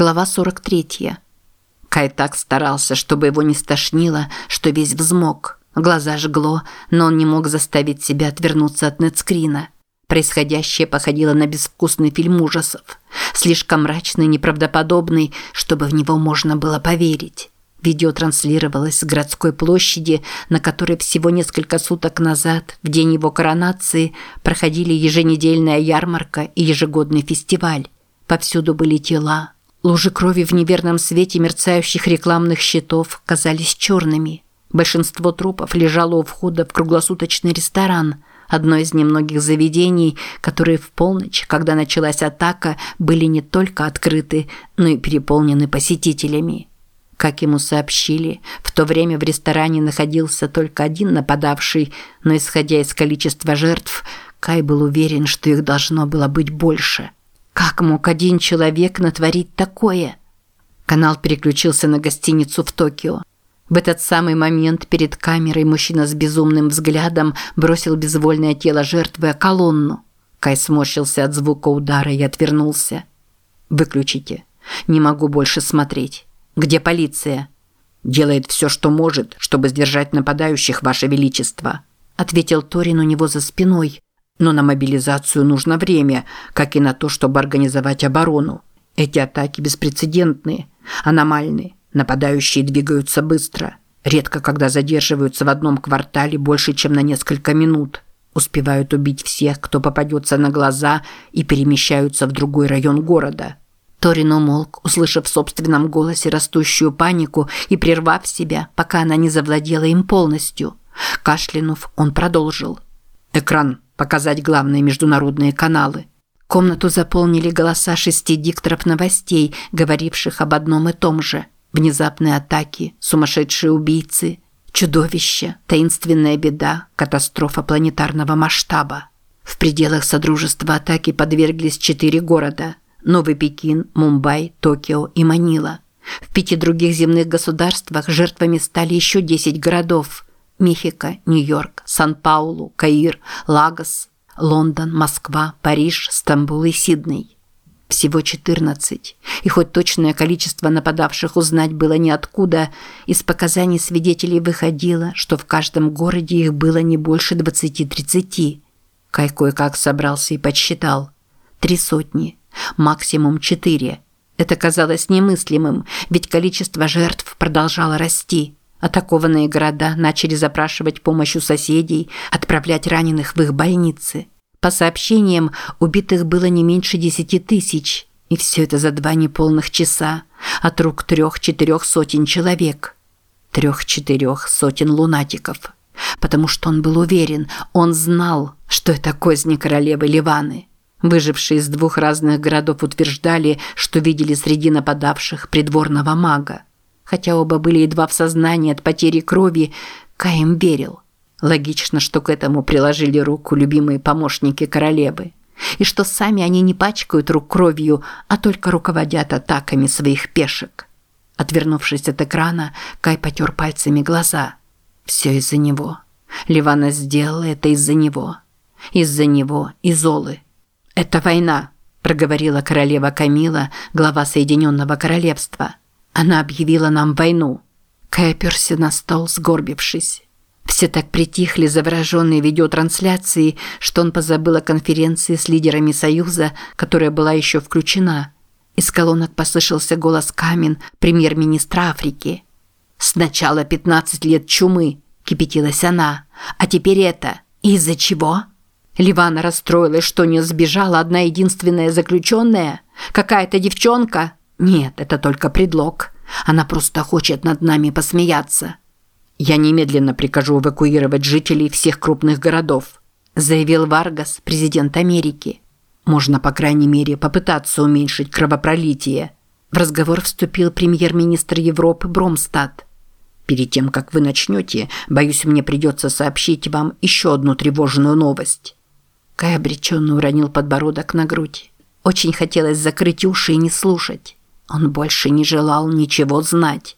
Глава 43. Кай так старался, чтобы его не стошнило, что весь взмок. Глаза жгло, но он не мог заставить себя отвернуться от нетскрина. Происходящее походило на безвкусный фильм ужасов. Слишком мрачный неправдоподобный, чтобы в него можно было поверить. Видео транслировалось с городской площади, на которой всего несколько суток назад, в день его коронации, проходили еженедельная ярмарка и ежегодный фестиваль. Повсюду были тела, Лужи крови в неверном свете мерцающих рекламных щитов казались черными. Большинство трупов лежало у входа в круглосуточный ресторан, одно из немногих заведений, которые в полночь, когда началась атака, были не только открыты, но и переполнены посетителями. Как ему сообщили, в то время в ресторане находился только один нападавший, но исходя из количества жертв, Кай был уверен, что их должно было быть больше – как мог один человек натворить такое? Канал переключился на гостиницу в Токио. В этот самый момент перед камерой мужчина с безумным взглядом бросил безвольное тело жертвы о колонну. Кай сморщился от звука удара и отвернулся. «Выключите. Не могу больше смотреть. Где полиция?» «Делает все, что может, чтобы сдержать нападающих, Ваше Величество», ответил Торин у него за спиной, но на мобилизацию нужно время, как и на то, чтобы организовать оборону. Эти атаки беспрецедентные, аномальные. Нападающие двигаются быстро. Редко когда задерживаются в одном квартале больше, чем на несколько минут. Успевают убить всех, кто попадется на глаза, и перемещаются в другой район города. Торин умолк, услышав в собственном голосе растущую панику и прервав себя, пока она не завладела им полностью. Кашлянув, он продолжил. «Экран показать главные международные каналы. Комнату заполнили голоса шести дикторов новостей, говоривших об одном и том же. Внезапные атаки, сумасшедшие убийцы, чудовища, таинственная беда, катастрофа планетарного масштаба. В пределах Содружества атаки подверглись четыре города – Новый Пекин, Мумбай, Токио и Манила. В пяти других земных государствах жертвами стали еще десять городов – Мехико, Нью-Йорк, Сан-Паулу, Каир, Лагос, Лондон, Москва, Париж, Стамбул и Сидней. Всего 14. И хоть точное количество нападавших узнать было неоткуда, из показаний свидетелей выходило, что в каждом городе их было не больше 20-30. Кай кое-как собрался и подсчитал. Три сотни. Максимум четыре. Это казалось немыслимым, ведь количество жертв продолжало расти. Атакованные города начали запрашивать помощь у соседей, отправлять раненых в их больницы. По сообщениям, убитых было не меньше десяти тысяч. И все это за два неполных часа от рук трех-четырех сотен человек. Трех-четырех сотен лунатиков. Потому что он был уверен, он знал, что это козни королевы Ливаны. Выжившие из двух разных городов утверждали, что видели среди нападавших придворного мага. Хотя оба были едва в сознании от потери крови, Каим верил. Логично, что к этому приложили руку любимые помощники королевы. И что сами они не пачкают рук кровью, а только руководят атаками своих пешек. Отвернувшись от экрана, Кай потер пальцами глаза. Все из-за него. Ливана сделала это из-за него. Из-за него и Золы. «Это война», – проговорила королева Камила, глава Соединенного Королевства – она объявила нам войну. Кай оперся на стол, сгорбившись. Все так притихли, завороженные видеотрансляцией, что он позабыл о конференции с лидерами Союза, которая была еще включена. Из колонок послышался голос Камин, премьер-министра Африки. «Сначала 15 лет чумы», – кипятилась она. «А теперь это. Из-за чего?» Ливана расстроилась, что не сбежала одна единственная заключенная. Какая-то девчонка. Нет, это только предлог. Она просто хочет над нами посмеяться. Я немедленно прикажу эвакуировать жителей всех крупных городов, заявил Варгас, президент Америки. Можно, по крайней мере, попытаться уменьшить кровопролитие. В разговор вступил премьер-министр Европы Бромстад. Перед тем, как вы начнете, боюсь, мне придется сообщить вам еще одну тревожную новость. Кай обреченно уронил подбородок на грудь. Очень хотелось закрыть уши и не слушать. Он больше не желал ничего знать.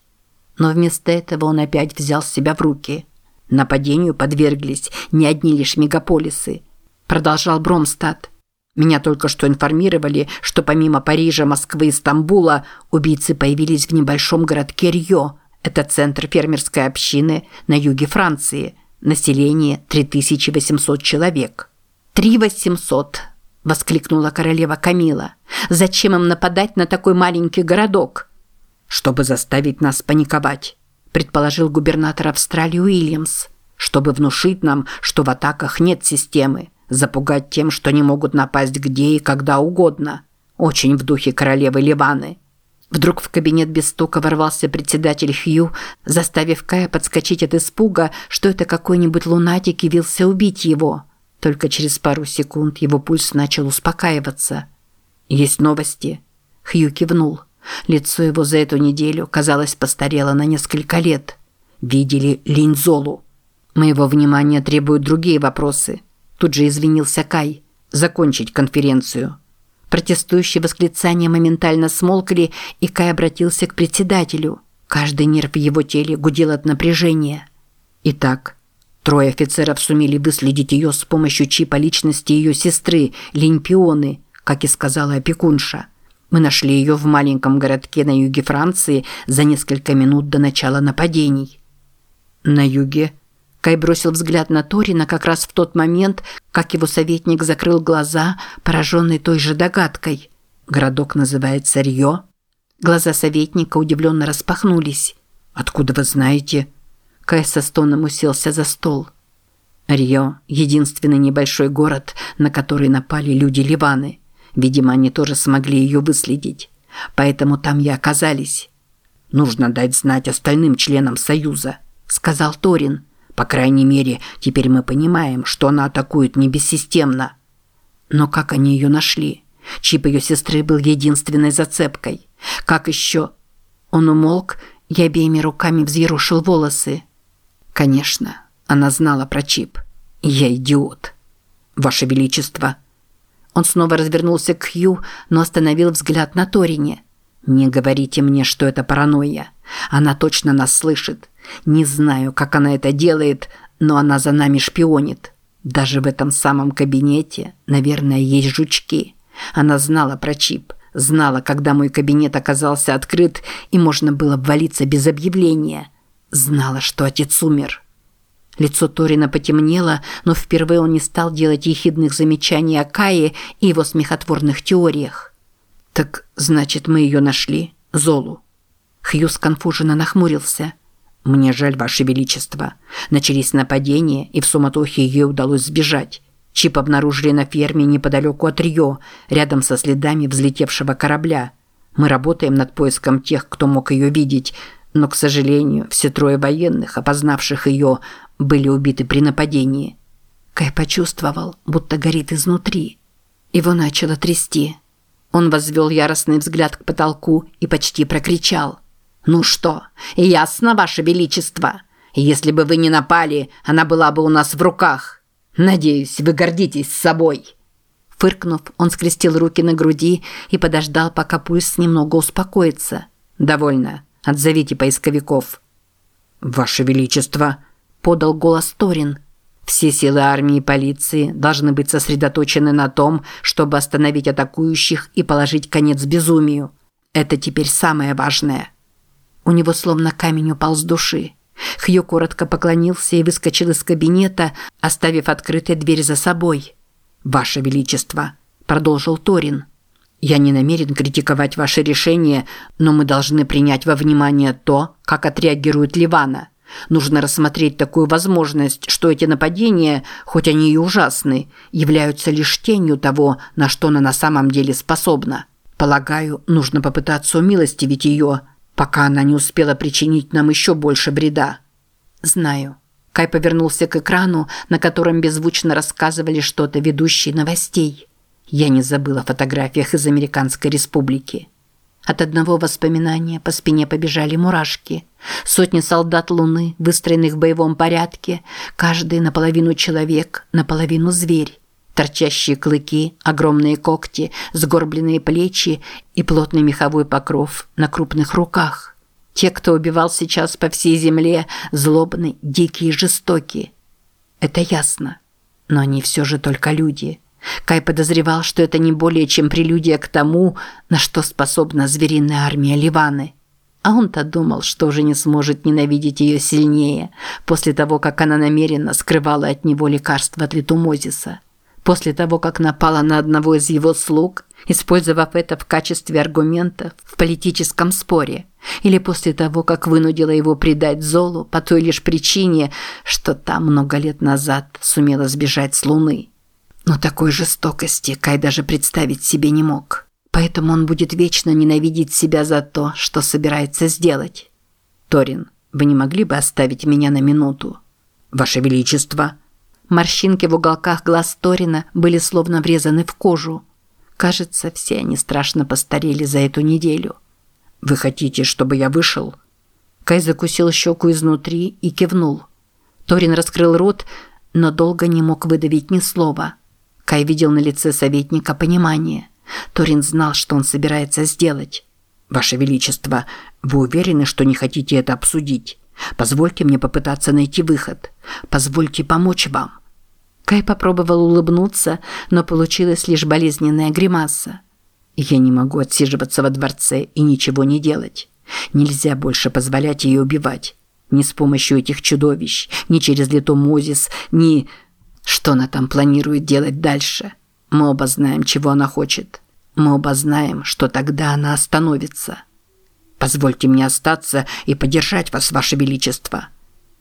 Но вместо этого он опять взял себя в руки. Нападению подверглись не одни лишь мегаполисы. Продолжал Бромстад. Меня только что информировали, что помимо Парижа, Москвы и Стамбула убийцы появились в небольшом городке Рьо. Это центр фермерской общины на юге Франции. Население 3800 человек. «Три восемьсот!» – воскликнула королева Камила. «Зачем им нападать на такой маленький городок?» «Чтобы заставить нас паниковать», – предположил губернатор Австралии Уильямс. «Чтобы внушить нам, что в атаках нет системы, запугать тем, что они могут напасть где и когда угодно. Очень в духе королевы Ливаны». Вдруг в кабинет без стука ворвался председатель Хью, заставив Кая подскочить от испуга, что это какой-нибудь лунатик явился убить его. Только через пару секунд его пульс начал успокаиваться. «Есть новости?» Хью кивнул. Лицо его за эту неделю, казалось, постарело на несколько лет. «Видели Линзолу?» «Моего внимания требуют другие вопросы». Тут же извинился Кай. «Закончить конференцию». Протестующие восклицания моментально смолкли, и Кай обратился к председателю. Каждый нерв в его теле гудел от напряжения. Итак, трое офицеров сумели выследить ее с помощью чипа личности ее сестры, Линьпионы, как и сказала опекунша. Мы нашли ее в маленьком городке на юге Франции за несколько минут до начала нападений. На юге Кай бросил взгляд на Торина как раз в тот момент, как его советник закрыл глаза, пораженный той же догадкой. Городок называется Рио. Глаза советника удивленно распахнулись. «Откуда вы знаете?» Кай со стоном уселся за стол. Рио – единственный небольшой город, на который напали люди Ливаны. Видимо, они тоже смогли ее выследить. Поэтому там и оказались. «Нужно дать знать остальным членам Союза», – сказал Торин. По крайней мере, теперь мы понимаем, что она атакует не бессистемно. Но как они ее нашли? Чип ее сестры был единственной зацепкой. Как еще? Он умолк и обеими руками взъерушил волосы. Конечно, она знала про чип. Я идиот. Ваше Величество. Он снова развернулся к Хью, но остановил взгляд на Торине. Не говорите мне, что это паранойя. Она точно нас слышит. Не знаю, как она это делает, но она за нами шпионит. Даже в этом самом кабинете, наверное, есть жучки. Она знала про чип, знала, когда мой кабинет оказался открыт и можно было ввалиться без объявления. Знала, что отец умер. Лицо Торина потемнело, но впервые он не стал делать ехидных замечаний о Кае и его смехотворных теориях. «Так, значит, мы ее нашли? Золу?» Хью сконфуженно нахмурился. «Мне жаль, Ваше Величество. Начались нападения, и в суматохе ей удалось сбежать. Чип обнаружили на ферме неподалеку от Рио, рядом со следами взлетевшего корабля. Мы работаем над поиском тех, кто мог ее видеть, но, к сожалению, все трое военных, опознавших ее, были убиты при нападении». Кай почувствовал, будто горит изнутри. Его начало трясти. Он возвел яростный взгляд к потолку и почти прокричал – «Ну что, ясно, Ваше Величество? Если бы вы не напали, она была бы у нас в руках. Надеюсь, вы гордитесь собой». Фыркнув, он скрестил руки на груди и подождал, пока пульс немного успокоится. «Довольно. Отзовите поисковиков». «Ваше Величество», – подал голос Торин. «Все силы армии и полиции должны быть сосредоточены на том, чтобы остановить атакующих и положить конец безумию. Это теперь самое важное». У него словно камень упал с души. Хью коротко поклонился и выскочил из кабинета, оставив открытой дверь за собой. «Ваше Величество», – продолжил Торин, – «я не намерен критиковать ваше решение, но мы должны принять во внимание то, как отреагирует Ливана. Нужно рассмотреть такую возможность, что эти нападения, хоть они и ужасны, являются лишь тенью того, на что она на самом деле способна. Полагаю, нужно попытаться умилостивить ее, пока она не успела причинить нам еще больше бреда. Знаю. Кай повернулся к экрану, на котором беззвучно рассказывали что-то ведущие новостей. Я не забыла о фотографиях из Американской Республики. От одного воспоминания по спине побежали мурашки. Сотни солдат Луны, выстроенных в боевом порядке, каждый наполовину человек, наполовину зверь торчащие клыки, огромные когти, сгорбленные плечи и плотный меховой покров на крупных руках. Те, кто убивал сейчас по всей земле, злобны, дикие и жестокие. Это ясно. Но они все же только люди. Кай подозревал, что это не более чем прелюдия к тому, на что способна звериная армия Ливаны. А он-то думал, что уже не сможет ненавидеть ее сильнее, после того, как она намеренно скрывала от него лекарство от литумозиса. После того, как напала на одного из его слуг, использовав это в качестве аргумента в политическом споре. Или после того, как вынудила его предать Золу по той лишь причине, что та много лет назад сумела сбежать с Луны. Но такой жестокости Кай даже представить себе не мог. Поэтому он будет вечно ненавидеть себя за то, что собирается сделать. Торин, вы не могли бы оставить меня на минуту? Ваше Величество. Морщинки в уголках глаз Торина были словно врезаны в кожу. Кажется, все они страшно постарели за эту неделю. Вы хотите, чтобы я вышел? Кай закусил щеку изнутри и кивнул. Торин раскрыл рот, но долго не мог выдавить ни слова. Кай видел на лице советника понимание. Торин знал, что он собирается сделать. «Ваше Величество, вы уверены, что не хотите это обсудить? Позвольте мне попытаться найти выход. Позвольте помочь вам». Кай попробовал улыбнуться, но получилась лишь болезненная гримаса. «Я не могу отсиживаться во дворце и ничего не делать. Нельзя больше позволять ей убивать. Ни с помощью этих чудовищ, ни через летомозис, ни... Что она там планирует делать дальше?» Мы оба знаем, чего она хочет. Мы оба знаем, что тогда она остановится. Позвольте мне остаться и поддержать вас, ваше величество.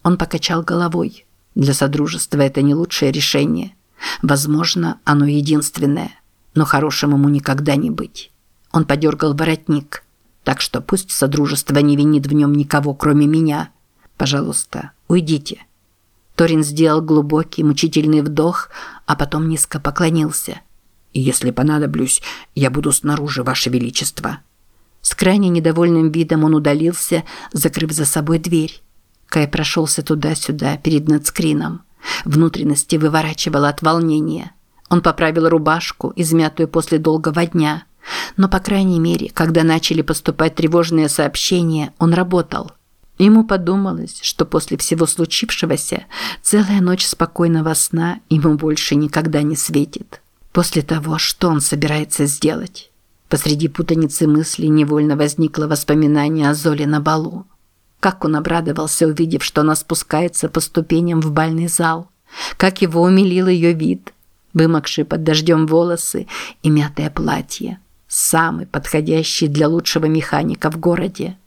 Он покачал головой. Для содружества это не лучшее решение. Возможно, оно единственное, но хорошим ему никогда не быть. Он подергал воротник. Так что пусть содружество не винит в нем никого, кроме меня. Пожалуйста, уйдите. Торин сделал глубокий, мучительный вдох, а потом низко поклонился. «Если понадоблюсь, я буду снаружи, Ваше Величество». С крайне недовольным видом он удалился, закрыв за собой дверь. Кай прошелся туда-сюда перед надскрином. Внутренности выворачивало от волнения. Он поправил рубашку, измятую после долгого дня. Но, по крайней мере, когда начали поступать тревожные сообщения, он работал – Ему подумалось, что после всего случившегося целая ночь спокойного сна ему больше никогда не светит. После того, что он собирается сделать. Посреди путаницы мыслей невольно возникло воспоминание о Золе на балу. Как он обрадовался, увидев, что она спускается по ступеням в бальный зал. Как его умилил ее вид. Вымокшие под дождем волосы и мятое платье. Самый подходящий для лучшего механика в городе.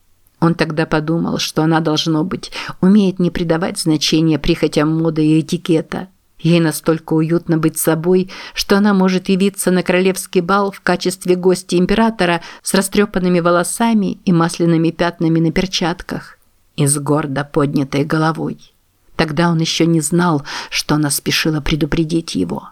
Он тогда подумал, что она, должно быть, умеет не придавать значения прихотям моды и этикета. Ей настолько уютно быть собой, что она может явиться на королевский бал в качестве гостя императора с растрепанными волосами и масляными пятнами на перчатках и с гордо поднятой головой. Тогда он еще не знал, что она спешила предупредить его.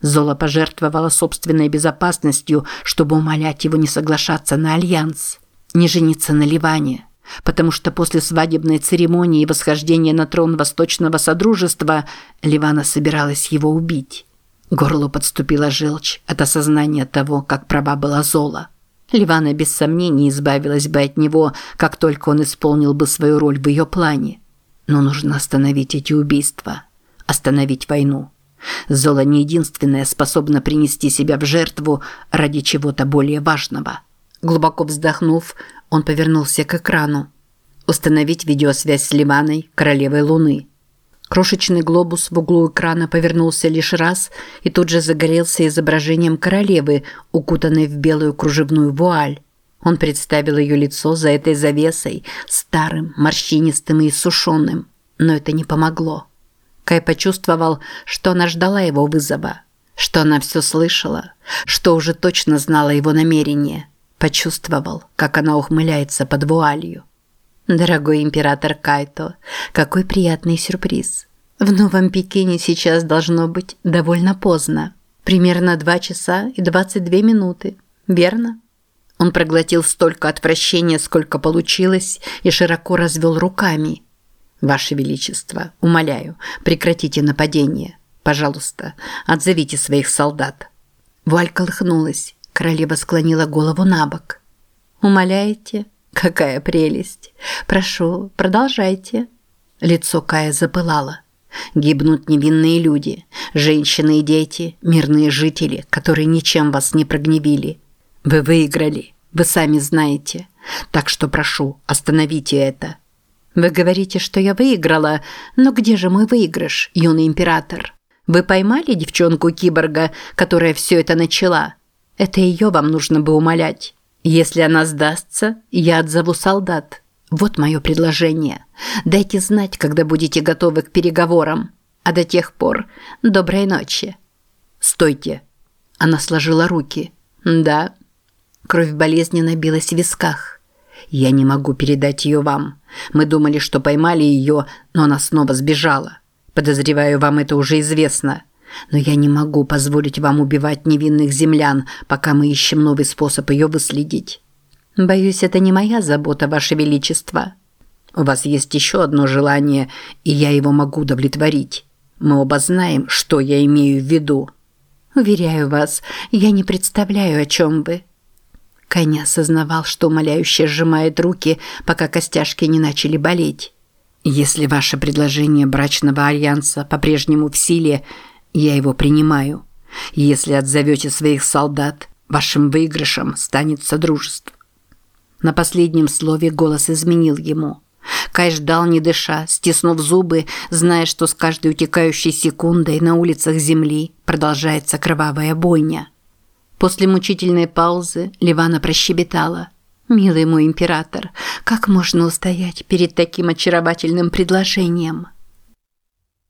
Зола пожертвовала собственной безопасностью, чтобы умолять его не соглашаться на альянс, не жениться на Ливане потому что после свадебной церемонии и восхождения на трон Восточного Содружества Ливана собиралась его убить. Горло подступила желчь от осознания того, как права была Зола. Ливана без сомнений избавилась бы от него, как только он исполнил бы свою роль в ее плане. Но нужно остановить эти убийства, остановить войну. Зола не единственная способна принести себя в жертву ради чего-то более важного. Глубоко вздохнув, он повернулся к экрану. Установить видеосвязь с Ливаной, королевой Луны. Крошечный глобус в углу экрана повернулся лишь раз и тут же загорелся изображением королевы, укутанной в белую кружевную вуаль. Он представил ее лицо за этой завесой, старым, морщинистым и иссушенным. Но это не помогло. Кай почувствовал, что она ждала его вызова, что она все слышала, что уже точно знала его намерение. Почувствовал, как она ухмыляется под вуалью. Дорогой император Кайто, какой приятный сюрприз. В Новом Пекине сейчас должно быть довольно поздно. Примерно 2 часа и 22 минуты. Верно? Он проглотил столько отвращения, сколько получилось, и широко развел руками. Ваше величество, умоляю, прекратите нападение. Пожалуйста, отзовите своих солдат. Вуаль колыхнулась. Королева склонила голову на бок. «Умоляете? Какая прелесть! Прошу, продолжайте». Лицо Кая запылало. Гибнут невинные люди, женщины и дети, мирные жители, которые ничем вас не прогневили. Вы выиграли, вы сами знаете. Так что прошу, остановите это. Вы говорите, что я выиграла, но где же мой выигрыш, юный император? Вы поймали девчонку-киборга, которая все это начала? Это ее вам нужно бы умолять. Если она сдастся, я отзову солдат. Вот мое предложение. Дайте знать, когда будете готовы к переговорам. А до тех пор доброй ночи. Стойте. Она сложила руки. Да. Кровь болезненно билась в висках. Я не могу передать ее вам. Мы думали, что поймали ее, но она снова сбежала. Подозреваю, вам это уже известно. Но я не могу позволить вам убивать невинных землян, пока мы ищем новый способ ее выследить. Боюсь, это не моя забота, ваше величество. У вас есть еще одно желание, и я его могу удовлетворить. Мы оба знаем, что я имею в виду. Уверяю вас, я не представляю, о чем вы. Коня осознавал, что умоляюще сжимает руки, пока костяшки не начали болеть. Если ваше предложение брачного альянса по-прежнему в силе, я его принимаю. Если отзовете своих солдат, вашим выигрышем станет содружество. На последнем слове голос изменил ему. Кай ждал, не дыша, стиснув зубы, зная, что с каждой утекающей секундой на улицах земли продолжается кровавая бойня. После мучительной паузы Ливана прощебетала. «Милый мой император, как можно устоять перед таким очаровательным предложением?»